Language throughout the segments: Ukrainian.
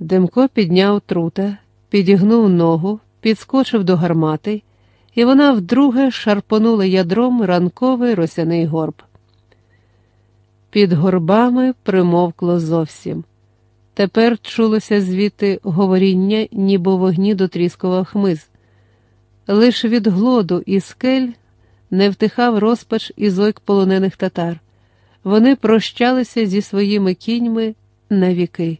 Демко підняв трута, підігнув ногу, підскочив до гармати, і вона вдруге шарпонула ядром ранковий росяний горб. Під горбами примовкло зовсім. Тепер чулося звідти говоріння, ніби вогні дотріскував хмиз. Лиш від глоду і скель не втихав розпач і зойк полонених татар. Вони прощалися зі своїми кіньми навіки.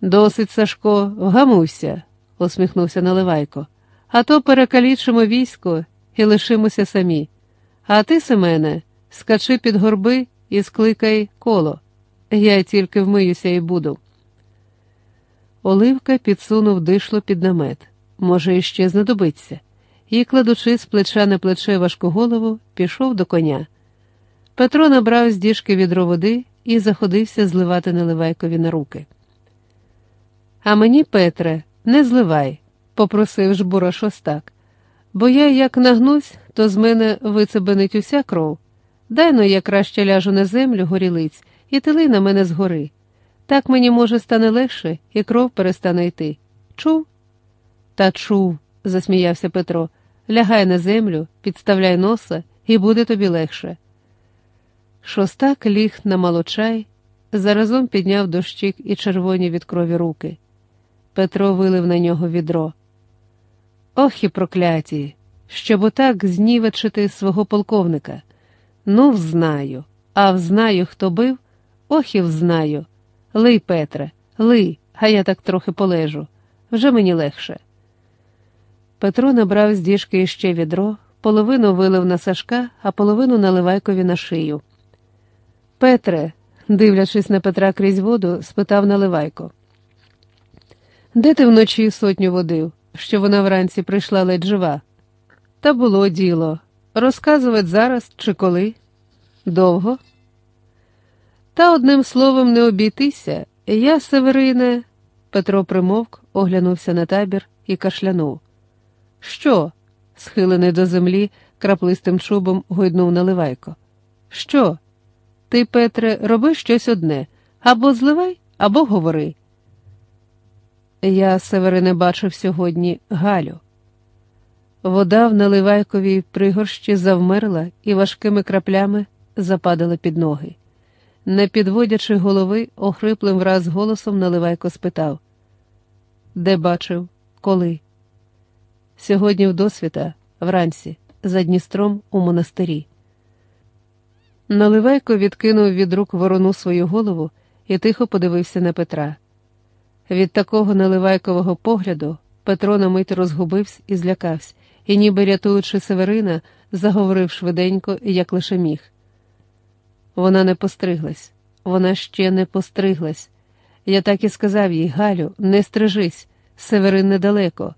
Досить, Сашко, вгамуйся, усміхнувся Наливайко, а то перекалічимо військо і лишимося самі. А ти, Семене, скачи під горби і скликай коло. Я тільки вмиюся і буду. Оливка підсунув дишло під намет. Може, іще знадобиться, і, кладучи з плеча на плече важку голову, пішов до коня. Петро набрав з діжки відро води і заходився зливати Наливайкові на руки. А мені, Петре, не зливай, попросив жбура шостак, бо я як нагнусь, то з мене вицебенить уся кров. Дай но я краще ляжу на землю горілиць і тили на мене згори. Так мені, може, стане легше, і кров перестане йти. Чув? Та чув, засміявся Петро. Лягай на землю, підставляй носа, і буде тобі легше. Шостак ліг на молочай, заразом підняв до щік і червоні від крові руки. Петро вилив на нього відро. Ох і прокляті, щоб отак знівечити свого полковника. Ну, взнаю, а взнаю, хто бив, ох і взнаю. Лий, Петре, лий, а я так трохи полежу. Вже мені легше. Петро набрав з діжки іще відро, половину вилив на Сашка, а половину наливайкові на шию. Петре, дивлячись на Петра крізь воду, спитав Наливайко. Де ти вночі сотню водив, що вона вранці прийшла ледь жива? Та було діло. Розказувати зараз чи коли? Довго? Та одним словом не обійтися. Я, Северине, Петро примовк, оглянувся на табір і кашлянув. Що? схилений до землі, краплистим чубом гойднув Наливайко. Що? Ти, Петре, роби щось одне або зливай, або говори. Я, Северине, бачив сьогодні Галю. Вода в наливайковій пригорщі завмерла і важкими краплями западала під ноги. Не підводячи голови, охриплим враз голосом наливайко спитав Де бачив, коли? Сьогодні в досвіта, вранці, за Дністром у монастирі. Наливайко відкинув від рук ворону свою голову і тихо подивився на Петра. Від такого наливайкового погляду Петро на мить розгубився і злякався, і, ніби рятуючи Северина, заговорив швиденько, як лише міг. Вона не постриглась, вона ще не постриглась. Я так і сказав їй, Галю, не стрижись, Северин недалеко.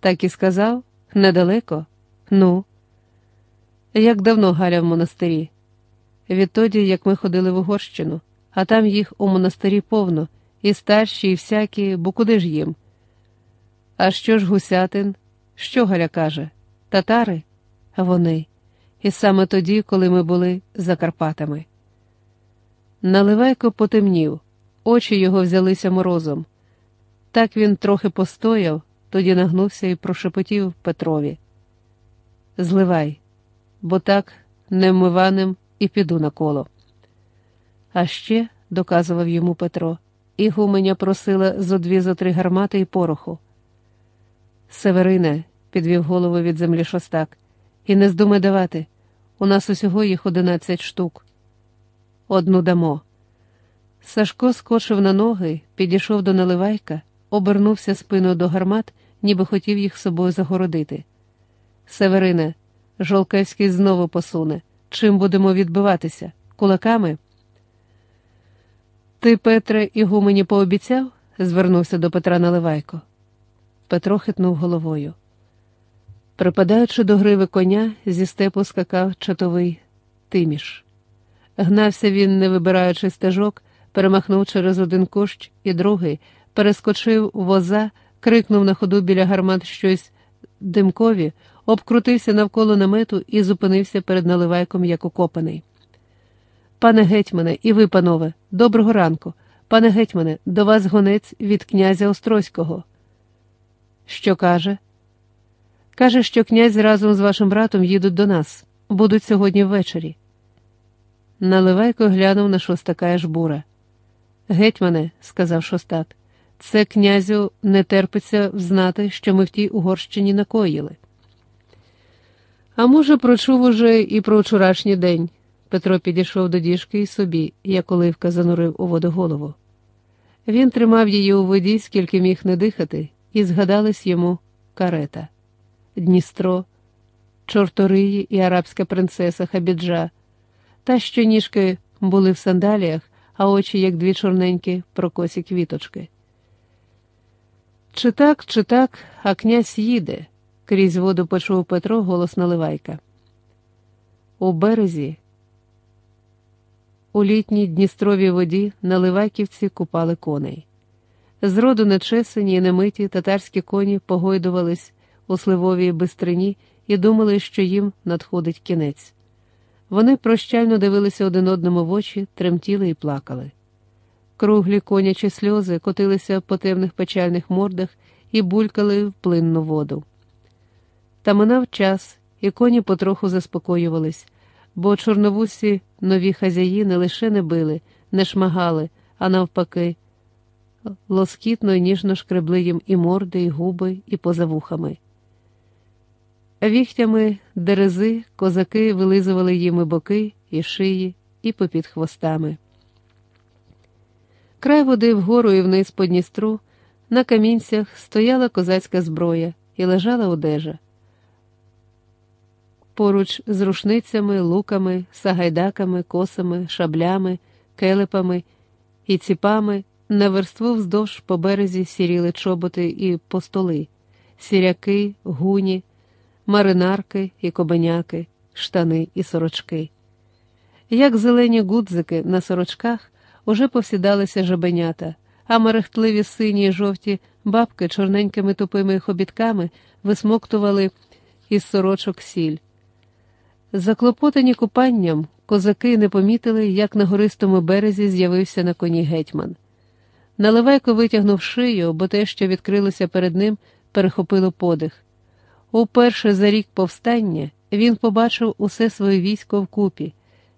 Так і сказав? Недалеко? Ну. Як давно Галя в монастирі? Відтоді, як ми ходили в Угорщину, а там їх у монастирі повно, і старші, і всякі, бо куди ж їм? А що ж гусятин? Що Галя каже? Татари? Вони. І саме тоді, коли ми були за Карпатами. Наливайко потемнів, очі його взялися морозом. Так він трохи постояв, тоді нагнувся і прошепотів Петрові. Зливай, бо так невмиваним і піду на коло. А ще, доказував йому Петро, ігуменя просила зо дві зо три гармати і пороху. Северине, підвів голову від землі шостак, і не здумай давати. У нас усього їх одинадцять штук. Одну дамо. Сашко скочив на ноги, підійшов до наливайка, обернувся спиною до гармат, ніби хотів їх собою загородити. Северине, Жолкевський знову посуне. Чим будемо відбиватися? Кулаками? Ти, Петре, Ігумені пообіцяв? звернувся до Петра Наливайко. Петро хитнув головою. Припадаючи до гриви коня, зі степу скакав чатовий тиміш. Гнався він, не вибираючи стежок, перемахнув через один кущ і другий, перескочив воза, крикнув на ходу біля гармат щось димкові, обкрутився навколо намету і зупинився перед наливайком, як укопаний. Пане гетьмане, і ви, панове, доброго ранку. Пане гетьмане, до вас гонець від князя Острозького. Що каже? Каже, що князь разом з вашим братом їдуть до нас, будуть сьогодні ввечері. Наливайко глянув на шостака жбура. Гетьмане, сказав шостак, це князю не терпиться взнати, що ми в тій Угорщині накоїли. А може, прочув уже і про вчорашній день. Петро підійшов до діжки і собі, як оливка занурив у воду голову. Він тримав її у воді, скільки міг не дихати, і згадались йому карета, Дністро, Чорториї і арабська принцеса Хабіджа, та що ніжки були в сандаліях, а очі, як дві чорненькі, прокосі квіточки. Чи так, чи так, а князь їде, крізь воду почув Петро голос Наливайка. У березі, у літній Дністровій воді наливайківці купали коней. Зроду нечесані і немиті татарські коні погойдувались у сливовій бистрині і думали, що їм надходить кінець. Вони прощально дивилися один одному в очі, тремтіли і плакали. Круглі конячі сльози котилися по темних печальних мордах і булькали в плинну воду. Та минав час, і коні потроху заспокоювались, бо чорновусі нові хазяї не лише не били, не шмагали, а навпаки, лоскітно й ніжно шкребли їм і морди, і губи, і поза вухами. Віхтями дерези козаки вилизували їм і боки, і шиї, і попід хвостами. Край води вгору і вниз по Дністру, на камінцях стояла козацька зброя і лежала одежа. Поруч з рушницями, луками, сагайдаками, косами, шаблями, келепами і ціпами на верству вздовж по березі сіріли чоботи і постоли, сіряки, гуні маринарки і кобеняки, штани і сорочки. Як зелені гудзики на сорочках уже повсідалися жабенята, а мерехтливі сині й жовті бабки чорненькими тупими хобітками висмоктували із сорочок сіль. Заклопотані купанням, козаки не помітили, як на гористому березі з'явився на коні гетьман. Наливайко витягнув шию, бо те, що відкрилося перед ним, перехопило подих. Уперше за рік повстання він побачив усе своє військо вкупі,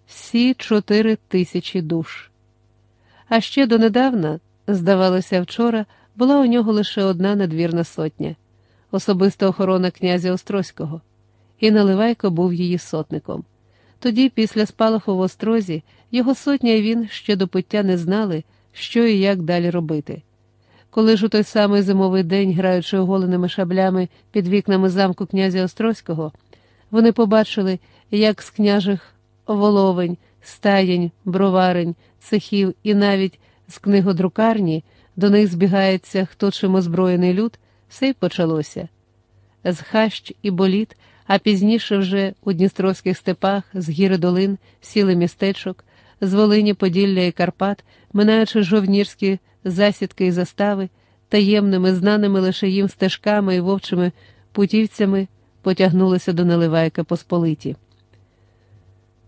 всі чотири тисячі душ. А ще донедавна, здавалося, вчора була у нього лише одна надвірна сотня особиста охорона князя Острозького, і Наливайко був її сотником. Тоді, після спалаху в острозі, його сотня і він ще до пиття не знали, що і як далі робити. Коли ж у той самий зимовий день, граючи оголеними шаблями під вікнами замку князя Острозького, вони побачили, як з княжих воловень, стаєнь, броварень, цехів і навіть з книгодрукарні до них збігається хто чим озброєний люд, все й почалося. З хащ і боліт, а пізніше вже у Дністровських степах, з гір долин, сіли містечок, з Волині, Поділля і Карпат, минаючи жовнірські засідки і застави, таємними, знаними лише їм стежками і вовчими путівцями потягнулися до Наливайка Посполиті.